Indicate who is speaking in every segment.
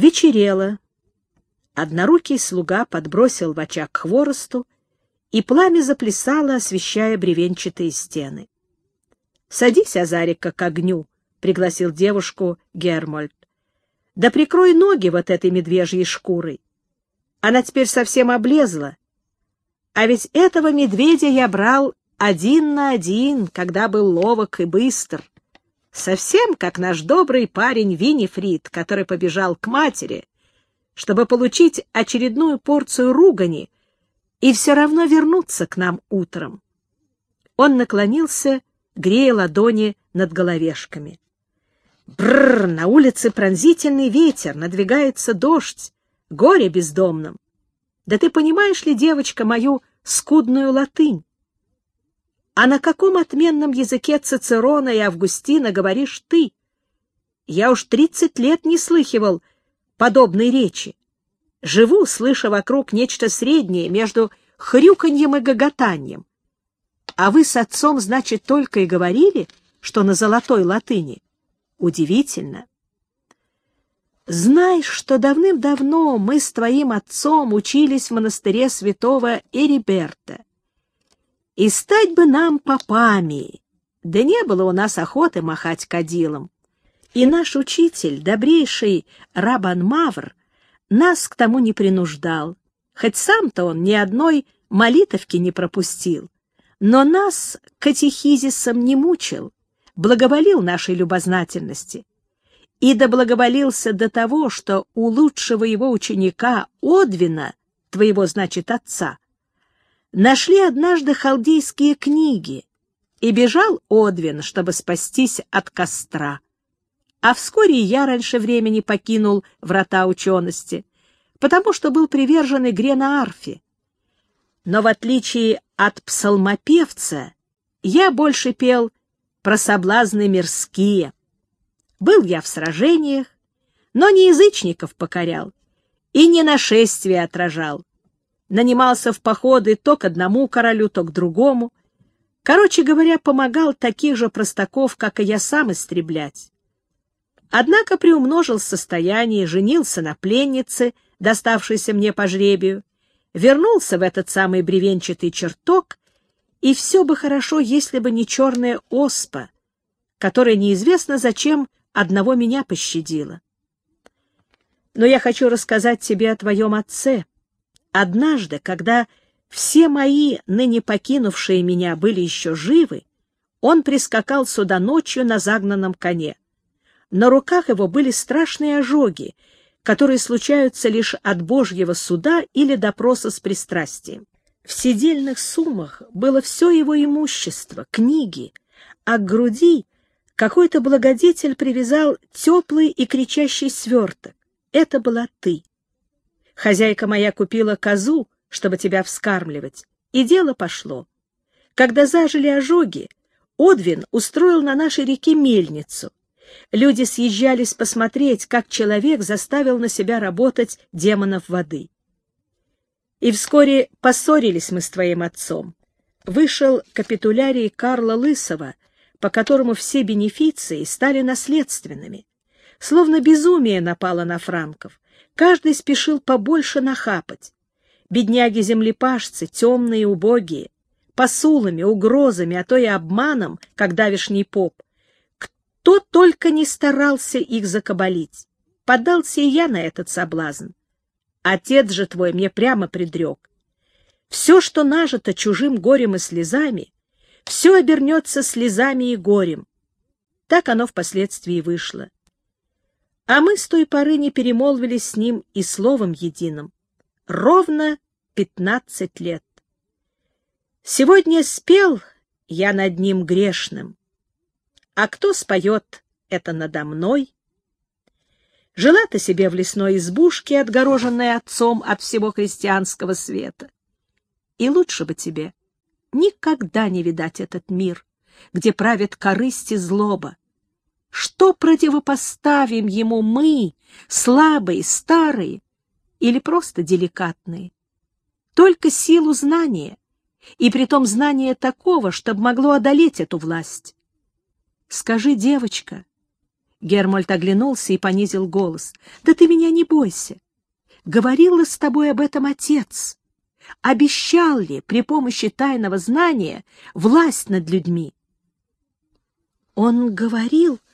Speaker 1: Вечерело. Однорукий слуга подбросил в очаг хворосту, и пламя заплясало, освещая бревенчатые стены. — Садись, Азарика, к огню, — пригласил девушку Гермольд. — Да прикрой ноги вот этой медвежьей шкурой. Она теперь совсем облезла. А ведь этого медведя я брал один на один, когда был ловок и быстр. Совсем как наш добрый парень Винифрид, который побежал к матери, чтобы получить очередную порцию ругани и все равно вернуться к нам утром. Он наклонился, грея ладони над головешками. Бррр, на улице пронзительный ветер, надвигается дождь, горе бездомным. Да ты понимаешь ли, девочка, мою скудную латынь? А на каком отменном языке Цицерона и Августина говоришь ты? Я уж тридцать лет не слыхивал подобной речи. Живу, слыша вокруг нечто среднее между хрюканьем и гоготанием. А вы с отцом, значит, только и говорили, что на золотой латыни. Удивительно. Знаешь, что давным-давно мы с твоим отцом учились в монастыре святого Эриберта. И стать бы нам попами. Да не было у нас охоты махать кадилом. И наш учитель, добрейший Рабан Мавр, нас к тому не принуждал, хоть сам-то он ни одной молитовки не пропустил, но нас катехизисом не мучил, благоволил нашей любознательности и доблаговолился до того, что у лучшего его ученика Одвина, твоего, значит, отца, нашли однажды халдейские книги, и бежал Одвин, чтобы спастись от костра. А вскоре я раньше времени покинул врата учености, потому что был привержен игре на арфе. Но в отличие от псалмопевца, я больше пел про соблазны мирские. Был я в сражениях, но не язычников покорял и не нашествия отражал. Нанимался в походы то к одному королю, то к другому. Короче говоря, помогал таких же простаков, как и я сам, истреблять. Однако приумножил состояние, женился на пленнице, доставшейся мне по жребию, вернулся в этот самый бревенчатый чертог, и все бы хорошо, если бы не черная оспа, которая неизвестно зачем одного меня пощадила. Но я хочу рассказать тебе о твоем отце. Однажды, когда все мои, ныне покинувшие меня, были еще живы, он прискакал сюда ночью на загнанном коне. На руках его были страшные ожоги, которые случаются лишь от Божьего суда или допроса с пристрастием. В сидельных суммах было все его имущество, книги, а к груди какой-то благодетель привязал теплый и кричащий сверток. Это была ты. Хозяйка моя купила козу, чтобы тебя вскармливать, и дело пошло. Когда зажили ожоги, Одвин устроил на нашей реке мельницу, Люди съезжались посмотреть, как человек заставил на себя работать демонов воды. И вскоре поссорились мы с твоим отцом. Вышел капитулярий Карла Лысого, по которому все бенефиции стали наследственными. Словно безумие напало на франков. Каждый спешил побольше нахапать. Бедняги-землепашцы, темные и убогие, посулами, угрозами, а то и обманом, как давишний поп, кто только не старался их закабалить. Поддался и я на этот соблазн. Отец же твой мне прямо предрек. Все, что нажито чужим горем и слезами, все обернется слезами и горем. Так оно впоследствии вышло. А мы с той поры не перемолвились с ним и словом единым. Ровно пятнадцать лет. Сегодня спел я над ним грешным, а кто споет это надо мной? Жила ты себе в лесной избушке, отгороженной отцом от всего христианского света. И лучше бы тебе никогда не видать этот мир, где правят корысть и злоба. Что противопоставим ему мы, слабые, старые или просто деликатные? Только силу знания, и притом знания такого, чтобы могло одолеть эту власть. Скажи, девочка, Гермольд оглянулся и понизил голос. «Да ты меня не бойся. Говорил с тобой об этом отец? Обещал ли при помощи тайного знания власть над людьми?» «Он говорил...» —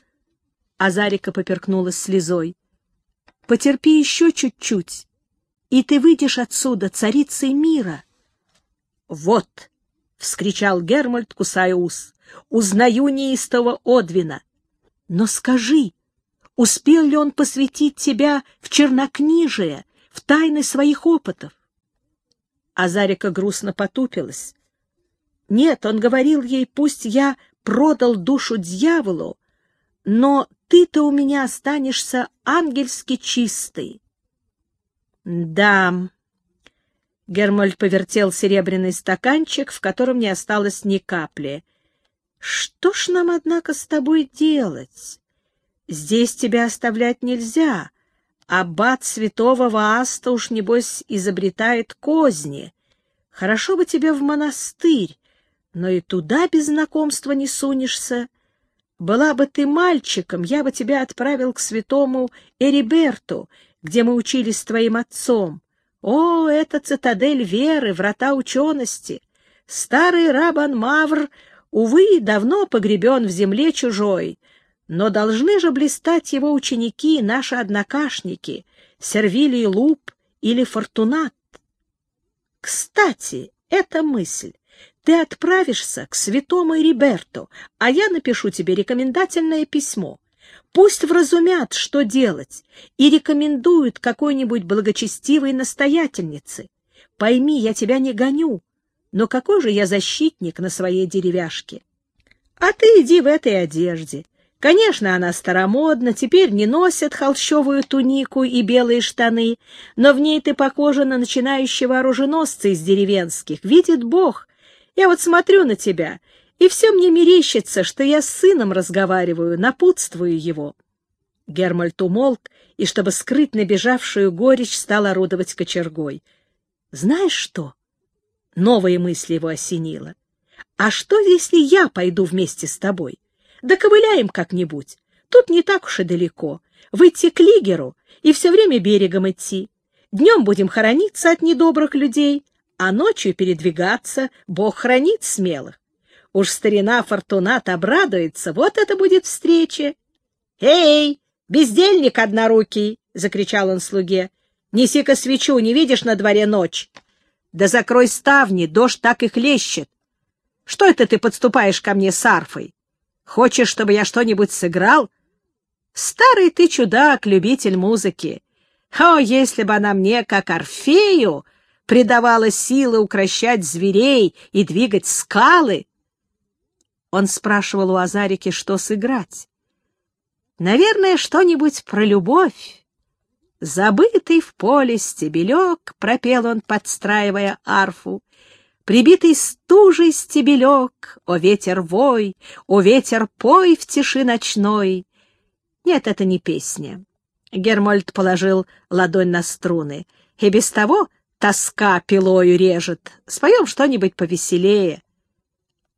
Speaker 1: Азарика поперкнулась слезой. «Потерпи еще чуть-чуть, и ты выйдешь отсюда царицей мира». «Вот!» — вскричал Гермольд, кусая ус. «Узнаю неистого Одвина. Но скажи, успел ли он посвятить тебя в чернокнижие, в тайны своих опытов?» Азарика грустно потупилась. «Нет, он говорил ей, пусть я продал душу дьяволу, но ты-то у меня останешься ангельски чистый». «Да», Гермольд повертел серебряный стаканчик, в котором не осталось ни капли. «Что ж нам, однако, с тобой делать? Здесь тебя оставлять нельзя. Аббат святого Вааста уж, небось, изобретает козни. Хорошо бы тебе в монастырь, но и туда без знакомства не сунешься. Была бы ты мальчиком, я бы тебя отправил к святому Эриберту, где мы учились с твоим отцом. О, это цитадель веры, врата учености! Старый Рабан Мавр, увы, давно погребен в земле чужой, но должны же блистать его ученики, наши однокашники, Сервилий Луп или Фортунат. Кстати, эта мысль. Ты отправишься к святому Эриберту, а я напишу тебе рекомендательное письмо. Пусть вразумят, что делать, и рекомендуют какой-нибудь благочестивой настоятельнице. Пойми, я тебя не гоню, но какой же я защитник на своей деревяшке? А ты иди в этой одежде. Конечно, она старомодна, теперь не носят холщовую тунику и белые штаны, но в ней ты похожа на начинающего оруженосца из деревенских. Видит Бог. Я вот смотрю на тебя и все мне мерещится, что я с сыном разговариваю, напутствую его. Гермальт умолк, и, чтобы скрыть набежавшую горечь, стал орудовать кочергой. Знаешь что? Новые мысли его осенило. А что, если я пойду вместе с тобой? Да как-нибудь. Тут не так уж и далеко. Выйти к Лигеру и все время берегом идти. Днем будем хорониться от недобрых людей, а ночью передвигаться. Бог хранит смелых. Уж старина Фортунат обрадуется, вот это будет встреча. — Эй, бездельник однорукий! — закричал он слуге. — Неси-ка свечу, не видишь на дворе ночь? — Да закрой ставни, дождь так и хлещет. Что это ты подступаешь ко мне с арфой? Хочешь, чтобы я что-нибудь сыграл? Старый ты чудак, любитель музыки. О, если бы она мне, как Орфею, придавала силы укращать зверей и двигать скалы, он спрашивал у Азарики, что сыграть. Наверное, что-нибудь про любовь. Забытый в поле стебелек, пропел он, подстраивая арфу. Прибитый стужей стебелек, о ветер вой, о ветер пой в тиши ночной. Нет, это не песня. Гермольд положил ладонь на струны. И без того тоска пилою режет. Споем что-нибудь повеселее.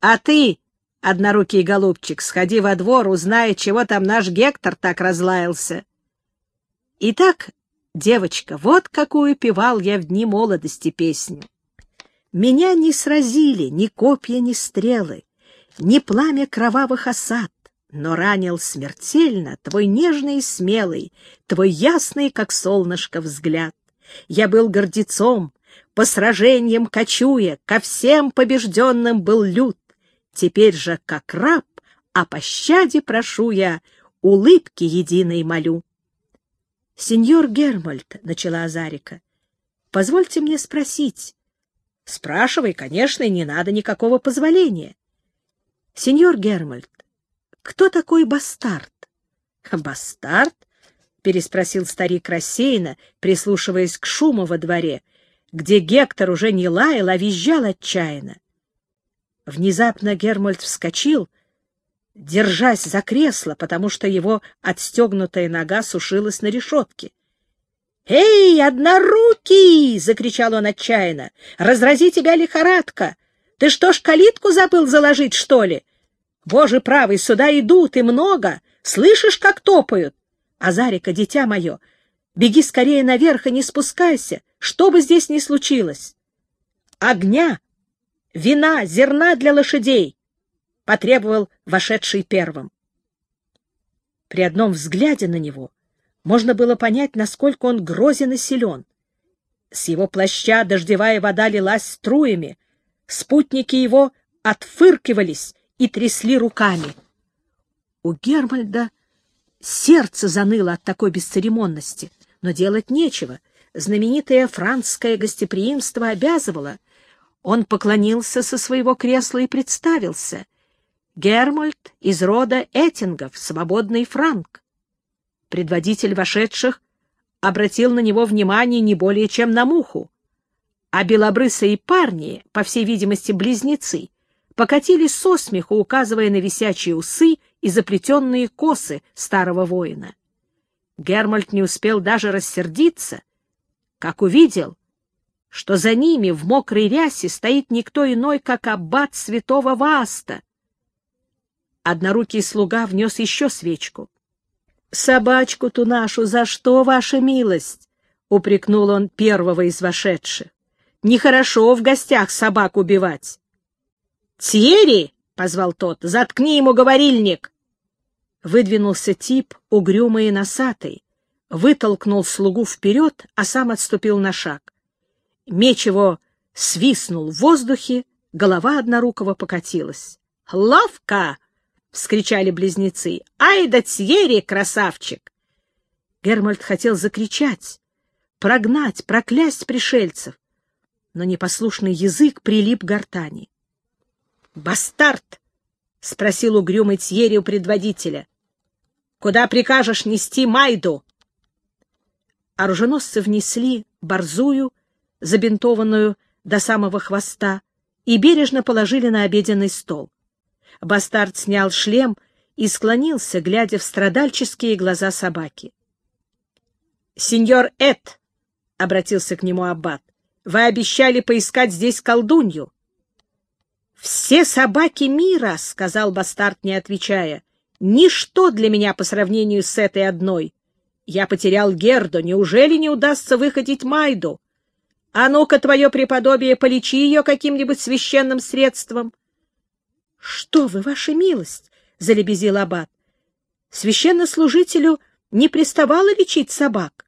Speaker 1: А ты, Однорукий голубчик, сходи во двор, узнай, чего там наш Гектор так разлаялся. Итак, девочка, вот какую певал я в дни молодости песню. Меня не сразили ни копья, ни стрелы, ни пламя кровавых осад, но ранил смертельно твой нежный и смелый, твой ясный, как солнышко, взгляд. Я был гордецом, по сражениям кочуя, ко всем побежденным был лют. Теперь же, как раб, о пощаде прошу я, улыбки единой молю. — Сеньор Гермальд, — начала Азарика, — позвольте мне спросить. — Спрашивай, конечно, и не надо никакого позволения. — Сеньор Гермальд, кто такой бастард? — Бастард? — переспросил старик рассеянно, прислушиваясь к шуму во дворе, где Гектор уже не лаял, а визжал отчаянно. Внезапно Гермольд вскочил, держась за кресло, потому что его отстегнутая нога сушилась на решетке. «Эй, однорукий!» — закричал он отчаянно. «Разрази тебя лихорадка! Ты что ж, калитку забыл заложить, что ли? Боже правый, сюда идут, и много! Слышишь, как топают? Азарика, дитя мое, беги скорее наверх и не спускайся, что бы здесь ни случилось. Огня, вина, зерна для лошадей, — потребовал вошедший первым. При одном взгляде на него можно было понять, насколько он грозен и силен. С его плаща дождевая вода лилась струями, спутники его отфыркивались и трясли руками. У Гермальда сердце заныло от такой бесцеремонности, но делать нечего. Знаменитое францское гостеприимство обязывало. Он поклонился со своего кресла и представился. Гермальд из рода Этингов, свободный франк. Предводитель вошедших обратил на него внимание не более чем на муху, а белобрысые парни, по всей видимости близнецы, покатились со смеху, указывая на висячие усы и заплетенные косы старого воина. Гермальд не успел даже рассердиться, как увидел, что за ними в мокрой рясе стоит никто иной, как аббат святого Васта. Однорукий слуга внес еще свечку. — Собачку-ту нашу за что, ваша милость? — упрекнул он первого из вошедших. — Нехорошо в гостях собак убивать. — Тьерри! — позвал тот. — Заткни ему говорильник! Выдвинулся тип, угрюмый и носатый, вытолкнул слугу вперед, а сам отступил на шаг. Меч его свистнул в воздухе, голова однорукого покатилась. «Ловко!» — вскричали близнецы. «Ай да Тьерри, красавчик!» Гермальд хотел закричать, прогнать, проклясть пришельцев, но непослушный язык прилип к гортани. «Бастард!» — спросил угрюмый Тьерри у предводителя. — Куда прикажешь нести Майду? Оруженосцы внесли борзую, забинтованную до самого хвоста, и бережно положили на обеденный стол. Бастард снял шлем и склонился, глядя в страдальческие глаза собаки. — Сеньор Эд, — обратился к нему аббат, — вы обещали поискать здесь колдунью. «Все собаки мира», — сказал бастард, не отвечая, — «ничто для меня по сравнению с этой одной. Я потерял Герду, неужели не удастся выходить Майду? А ну-ка, твое преподобие, полечи ее каким-нибудь священным средством». «Что вы, ваша милость!» — залебезил аббат. «Священнослужителю не приставало лечить собак?»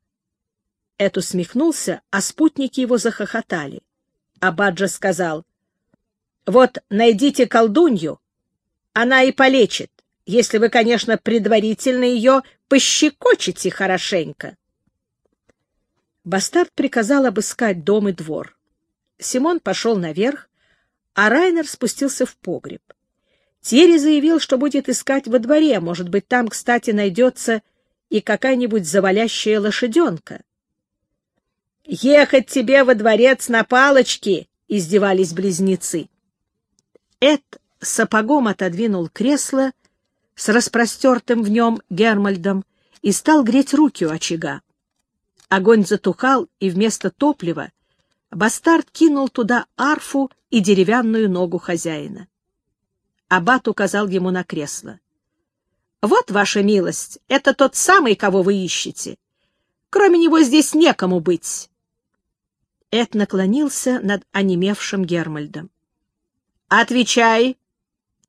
Speaker 1: Эд усмехнулся, а спутники его захохотали. Аббат же сказал, вот найдите колдунью, она и полечит, если вы, конечно, предварительно ее пощекочете хорошенько. Бастард приказал обыскать дом и двор. Симон пошел наверх, а Райнер спустился в погреб. Терри заявил, что будет искать во дворе, может быть, там, кстати, найдется и какая-нибудь завалящая лошаденка. «Ехать тебе во дворец на палочке!» — издевались близнецы. Эд сапогом отодвинул кресло с распростертым в нем Гермальдом и стал греть руки у очага. Огонь затухал, и вместо топлива бастард кинул туда арфу и деревянную ногу хозяина. Аббат указал ему на кресло. — Вот, ваша милость, это тот самый, кого вы ищете. Кроме него здесь некому быть. Эд наклонился над онемевшим Гермальдом. Отвечай.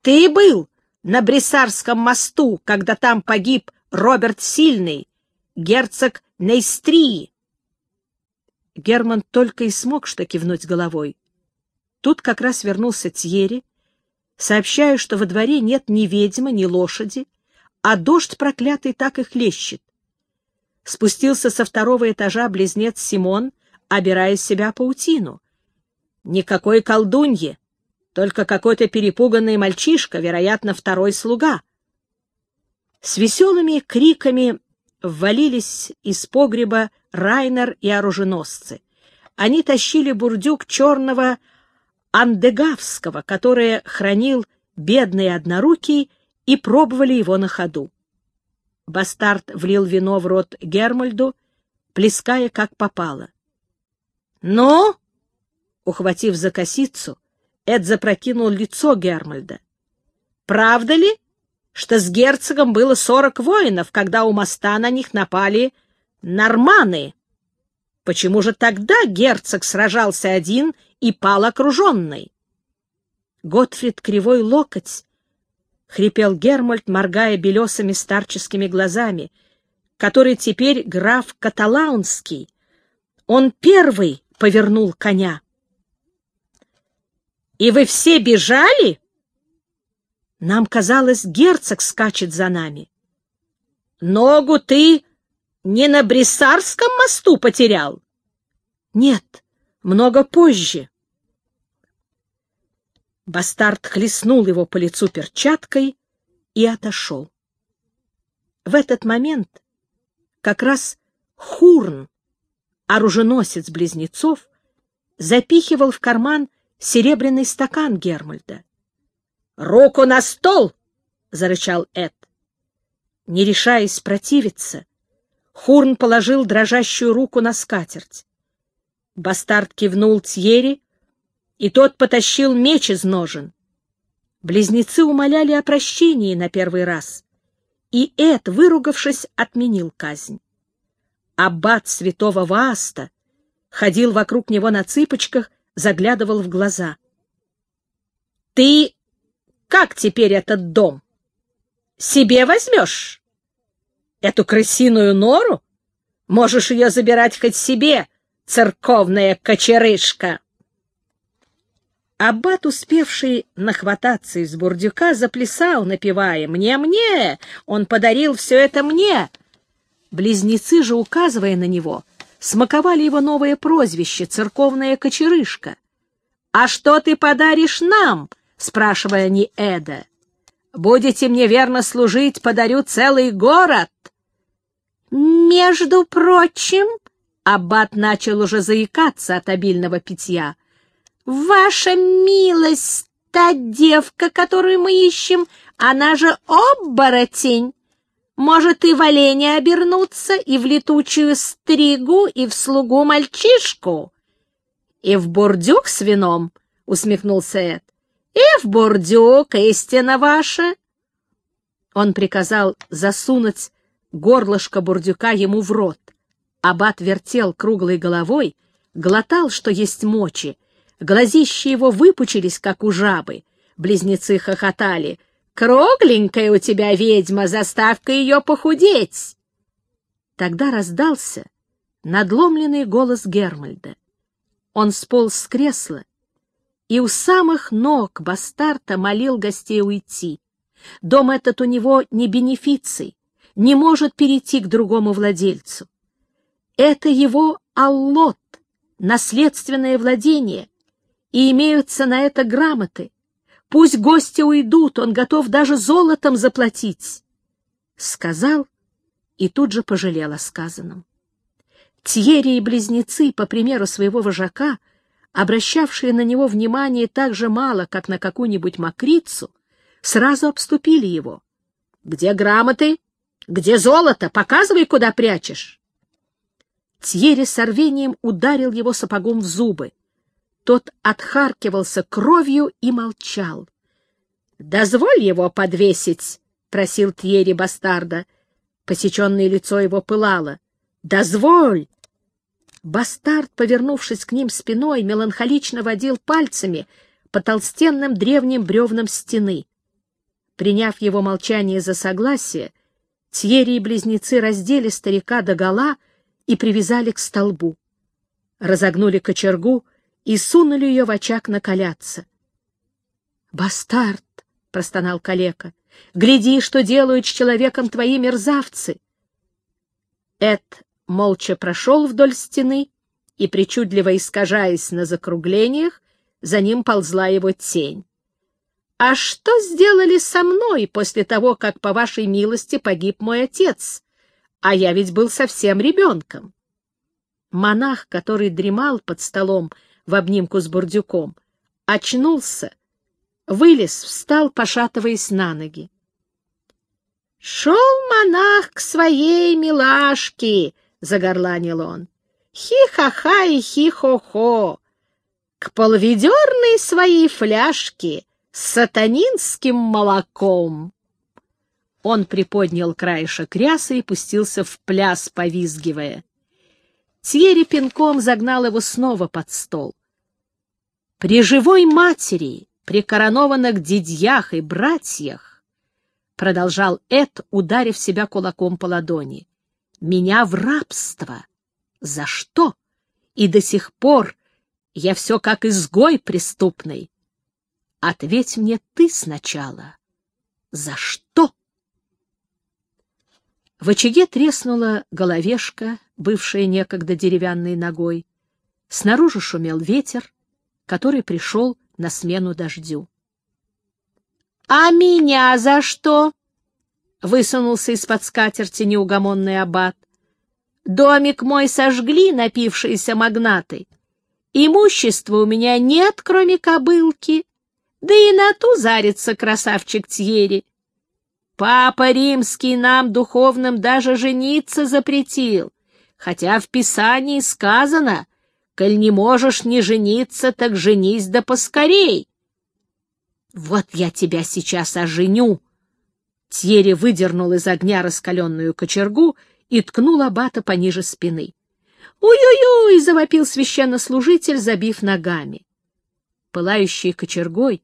Speaker 1: Ты был на Брессарском мосту, когда там погиб Роберт Сильный, герцог Нейстрии. Герман только и смог что кивнуть головой. Тут как раз вернулся Тьери, сообщая, что во дворе нет ни ведьмы, ни лошади, а дождь проклятый так и хлещет. Спустился со второго этажа близнец Симон, обирая себя паутину. Никакой колдуньи, только какой-то перепуганный мальчишка, вероятно, второй слуга. С веселыми криками ввалились из погреба Райнер и оруженосцы. Они тащили бурдюк черного Андегавского, который хранил бедный однорукий, и пробовали его на ходу. Бастард влил вино в рот Гермальду, плеская как попало. — Ну? — ухватив за косицу, Эд запрокинул лицо Гермальда. «Правда ли, что с герцогом было сорок воинов, когда у моста на них напали норманы. Почему же тогда герцог сражался один и пал окруженный? Готфрид кривой локоть, — хрипел Гермольд, моргая белесыми старческими глазами, который теперь граф Каталаунский. Он первый повернул коня. — И вы все бежали? Нам казалось, герцог скачет за нами. — Ногу ты не на Брессарском мосту потерял? — Нет, много позже. Бастард хлестнул его по лицу перчаткой и отошел. В этот момент как раз Хурн, оруженосец близнецов, запихивал в карман серебряный стакан Гермальда. «Руку на стол!» — зарычал Эд. Не решаясь противиться, Хурн положил дрожащую руку на скатерть. Бастард кивнул Тьери, и тот потащил меч из ножен. Близнецы умоляли о прощении на первый раз, и Эд, выругавшись, отменил казнь. Аббат святого Вааста ходил вокруг него на цыпочках, заглядывал в глаза. — Ты как теперь этот дом? Себе возьмешь? Эту крысиную нору? Можешь ее забирать хоть себе, церковная кочерышка. Аббат, успевший нахвататься из бурдюка, заплясал, напевая «Мне-мне! Он подарил все это мне!» Близнецы же, указывая на него, смаковали его новое прозвище «Церковная кочерышка». «А что ты подаришь нам?» спрашивая не Эда. «Будете мне верно служить, подарю целый город!» «Между прочим...» — Аббат начал уже заикаться от обильного питья. «Ваша милость, та девка, которую мы ищем, она же оборотень. Может и в оленя обернуться, и в летучую стригу, и в слугу мальчишку». «И в бурдюк с вином», — усмехнулся Эд. И в бурдюк, истина ваша!» Он приказал засунуть горлышко бурдюка ему в рот. Абат вертел круглой головой, глотал, что есть мочи. Глазища его выпучились, как у жабы. Близнецы хохотали. «Кругленькая у тебя ведьма, заставка ее похудеть!» Тогда раздался надломленный голос Гермальда. Он сполз с кресла и у самых ног бастарта молил гостей уйти. Дом этот у него не бенефиций, не может перейти к другому владельцу. Это его аллот, наследственное владение, и имеются на это грамоты. Пусть гости уйдут, он готов даже золотом заплатить. Сказал и тут же пожалел о сказанном. Тьерри и близнецы, по примеру своего вожака, — обращавшие на него внимание так же мало, как на какую-нибудь мокрицу, сразу обступили его. «Где грамоты? Где золото? Показывай, куда прячешь!» Тьерри с рвением ударил его сапогом в зубы. Тот отхаркивался кровью и молчал. «Дозволь его подвесить!» — просил Тьерри бастарда. Посеченное лицо его пылало. «Дозволь! Бастард, повернувшись к ним спиной, меланхолично водил пальцами по толстенным древним бревнам стены. Приняв его молчание за согласие, Тьерри и близнецы раздели старика до гола и привязали к столбу. Разогнули кочергу и сунули ее в очаг накаляться. «Бастард!» — простонал калека. «Гляди, что делают с человеком твои мерзавцы!» Эд молча прошел вдоль стены, и, причудливо искажаясь на закруглениях, за ним ползла его тень. «А что сделали со мной после того, как, по вашей милости, погиб мой отец? А я ведь был совсем ребенком». Монах, который дремал под столом в обнимку с бурдюком, очнулся, вылез, встал, пошатываясь на ноги. «Шел монах к своей милашке!» — загорланил он. «Хи-ха-ха и хи-хо-хо! К полведерной своей фляжке с сатанинским молоком!» Он приподнял краешек рясы и пустился в пляс, повизгивая. Тьерри пинком загнал его снова под стол. При живой матери, при коронованных дядьях и братьях, продолжал Эд, ударив себя кулаком по ладони, меня в рабство. За что? И до сих пор я все как изгой преступный. Ответь мне ты сначала. За что? В очаге треснула головешка, бывшая некогда деревянной ногой. Снаружи шумел ветер, который пришел на смену дождю. — А меня за что? — высунулся из-под скатерти неугомонный аббат. — Домик мой сожгли напившиеся магнаты. Имущества у меня нет, кроме кобылки. Да и на ту зарится красавчик Тьери. Папа Римский нам, духовным, даже жениться запретил, хотя в Писании сказано, коль не можешь не жениться, так женись да поскорей. Вот я тебя сейчас оженю. Тьери выдернул из огня раскаленную кочергу и ткнул абата пониже спины. «Ой-ой-ой!» — завопил священнослужитель, забив ногами. Пылающий кочергой,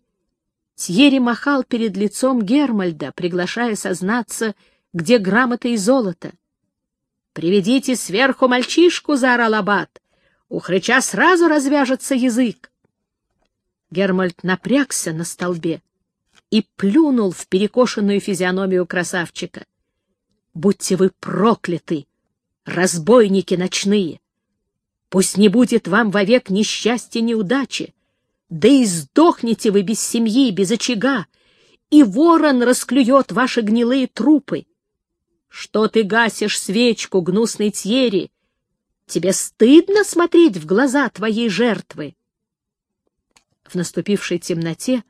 Speaker 1: Тьери махал перед лицом Гермальда, приглашая сознаться, где грамота и золото. «Приведите сверху мальчишку!» — заорал аббат. «У хрыча сразу развяжется язык!» Гермальд напрягся на столбе и плюнул в перекошенную физиономию красавчика. «Будьте вы прокляты, разбойники ночные! Пусть не будет вам вовек несчастья неудачи! Да и сдохнете вы без семьи, без очага, и ворон расклюет ваши гнилые трупы. Что ты гасишь свечку, гнусный Тьери? Тебе стыдно смотреть в глаза твоей жертвы? В наступившей темноте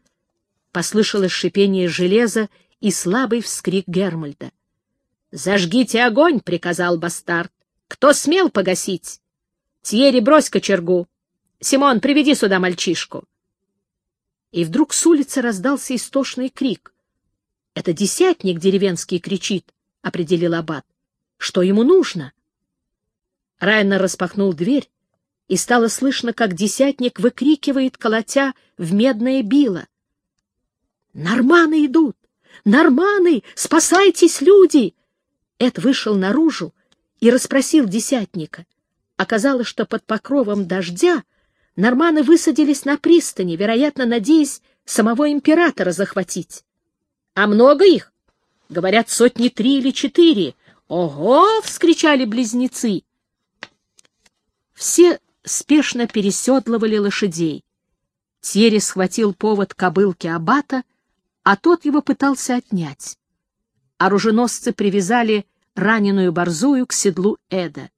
Speaker 1: послышалось шипение железа и слабый вскрик Гермальда. «Зажгите огонь!» — приказал бастард. «Кто смел погасить? Тьери, брось кочергу!» Симон, приведи сюда мальчишку. И вдруг с улицы раздался истошный крик. Это десятник деревенский кричит, — определил аббат. Что ему нужно? Райнер распахнул дверь, и стало слышно, как десятник выкрикивает, колотя в медное било. «Норманы идут! Норманы! Спасайтесь, люди!» Эд вышел наружу и расспросил десятника. Оказалось, что под покровом дождя норманы высадились на пристани, вероятно, надеясь самого императора захватить. А много их? Говорят, сотни три или четыре. Ого! — вскричали близнецы. Все спешно переседлывали лошадей. Терри схватил повод кобылки Абата, а тот его пытался отнять. Оруженосцы привязали раненую борзую к седлу Эда.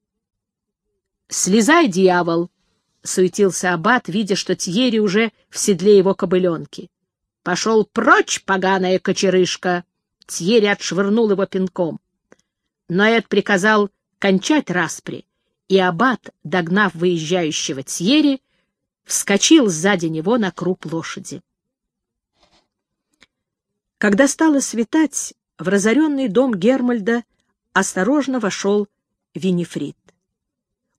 Speaker 1: «Слезай, дьявол!» — суетился аббат, видя, что Тьери уже в седле его кобыленки. «Пошел прочь, поганая кочерышка!» Тьери отшвырнул его пинком. Но Эд приказал кончать распри, и аббат, догнав выезжающего Тьери, вскочил сзади него на круп лошади. Когда стало светать, в разоренный дом Гермальда осторожно вошел Винифрид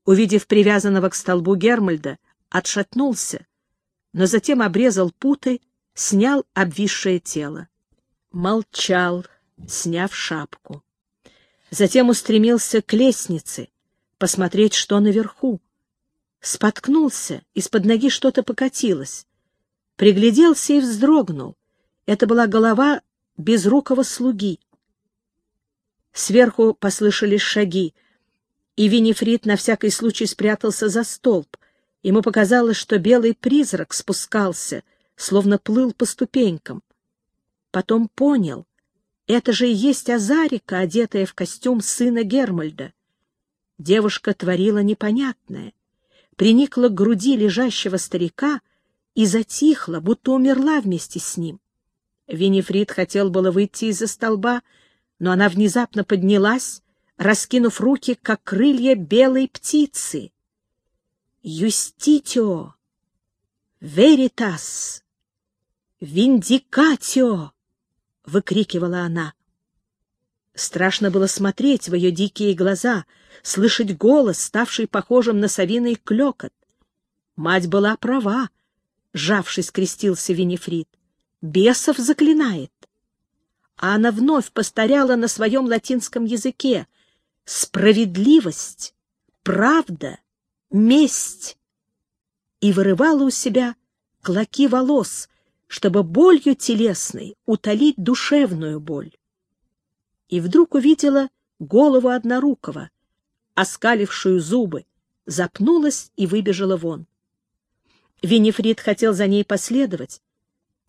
Speaker 1: увидев привязанного к столбу Гермальда, отшатнулся, но затем обрезал путы, снял обвисшее тело. Молчал, сняв шапку. Затем устремился к лестнице, посмотреть, что наверху. Споткнулся, из-под ноги что-то покатилось. Пригляделся и вздрогнул. Это была голова безрукого слуги. Сверху послышались шаги — и Винифрид на всякий случай спрятался за столб. Ему показалось, что белый призрак спускался, словно плыл по ступенькам. Потом понял, это же и есть Азарика, одетая в костюм сына Гермальда. Девушка творила непонятное, приникла к груди лежащего старика и затихла, будто умерла вместе с ним. Винифрид хотел было выйти из-за столба, но она внезапно поднялась, раскинув руки, как крылья белой птицы. «Юститио! Веритас! Виндикатио!» — выкрикивала она. Страшно было смотреть в ее дикие глаза, слышать голос, ставший похожим на совиный клекот. Мать была права, сжавшись, крестился Винифрид. Бесов заклинает. А она вновь постаряла на своем латинском языке. Справедливость, правда, месть. И вырывала у себя клоки волос, чтобы болью телесной утолить душевную боль. И вдруг увидела голову однорукого, оскалившую зубы, запнулась и выбежала вон. Винифрид хотел за ней последовать,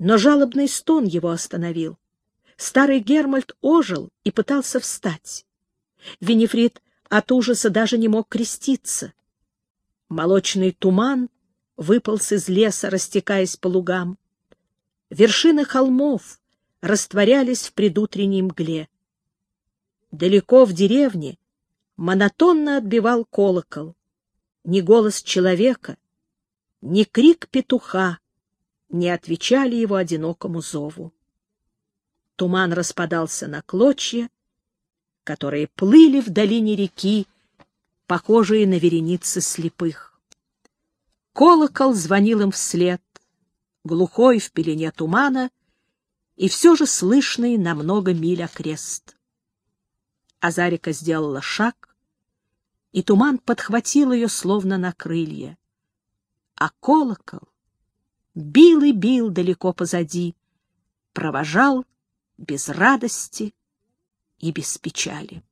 Speaker 1: но жалобный стон его остановил. Старый Гермальд ожил и пытался встать. Винифрид от ужаса даже не мог креститься. Молочный туман выполз из леса, растекаясь по лугам. Вершины холмов растворялись в предутренней мгле. Далеко в деревне монотонно отбивал колокол. Ни голос человека, ни крик петуха не отвечали его одинокому зову. Туман распадался на клочья, которые плыли в долине реки, похожие на вереницы слепых. Колокол звонил им вслед, глухой в пелене тумана и все же слышный на много миль окрест. Азарика сделала шаг, и туман подхватил ее, словно на крылья а колокол бил и бил далеко позади, провожал без радости и без печали.